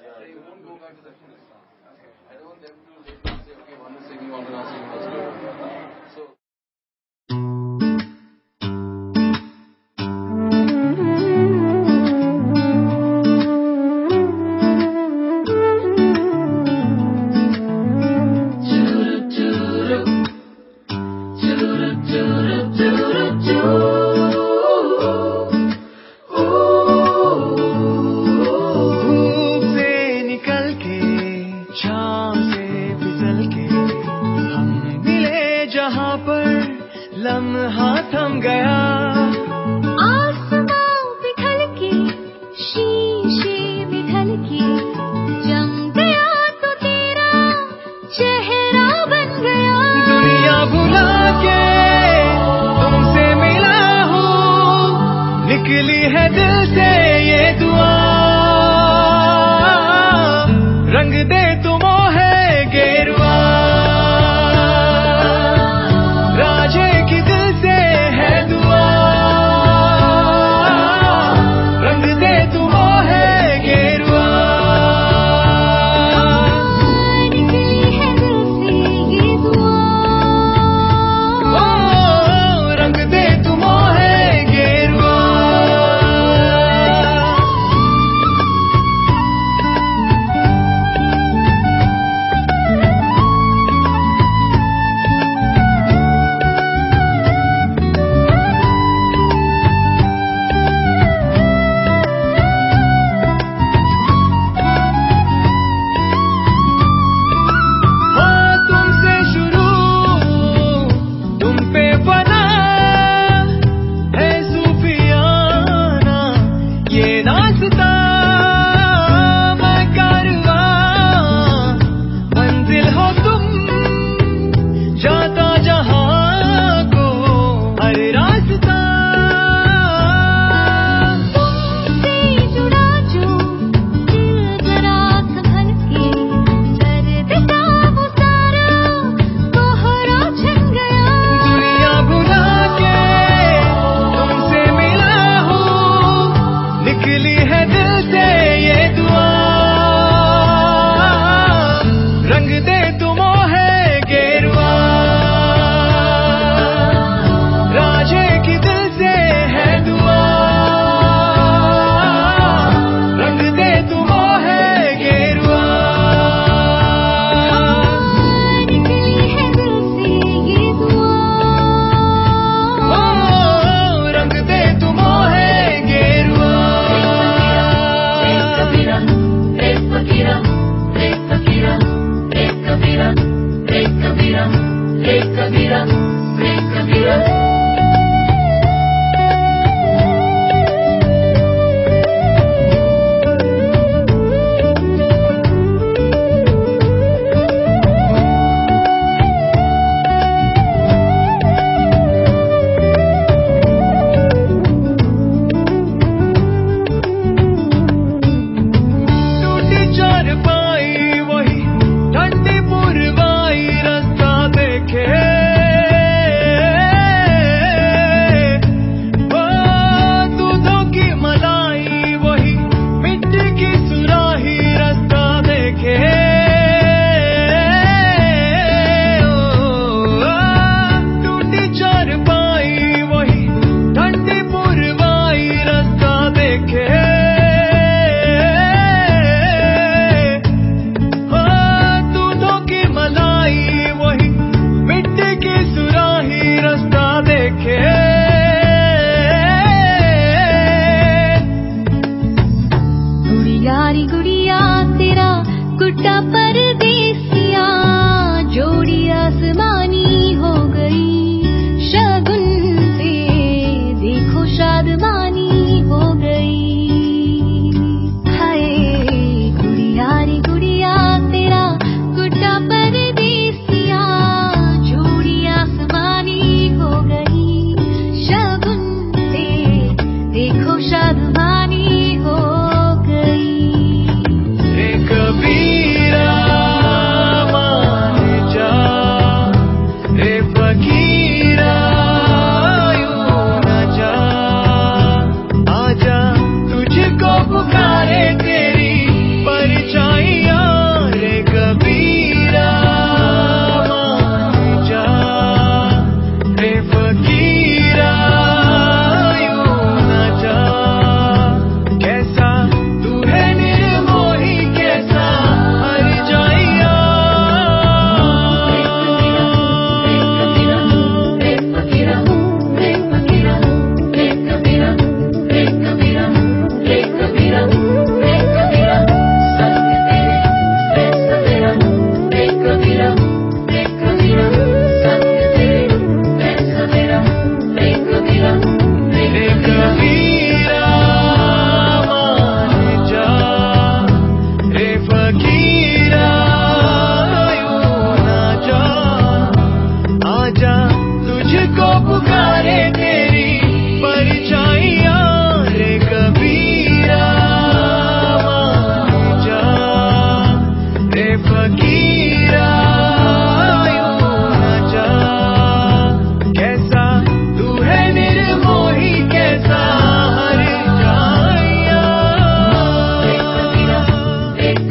They won't go back to the Afghanistan. I don't want them to say, okay, one is singing, one is not singing, what's going? लम्हा थम गया। आसमां पिघल के शीशे बिघल के जम गया तो तेरा चेहरा बन गया। दुनिया भुला के तुमसे मिला हूँ निकली है दिल से ये दुआ। रंग दे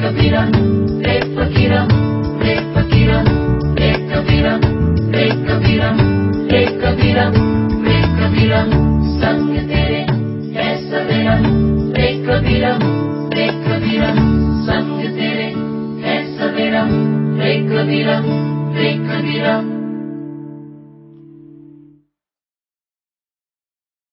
que miran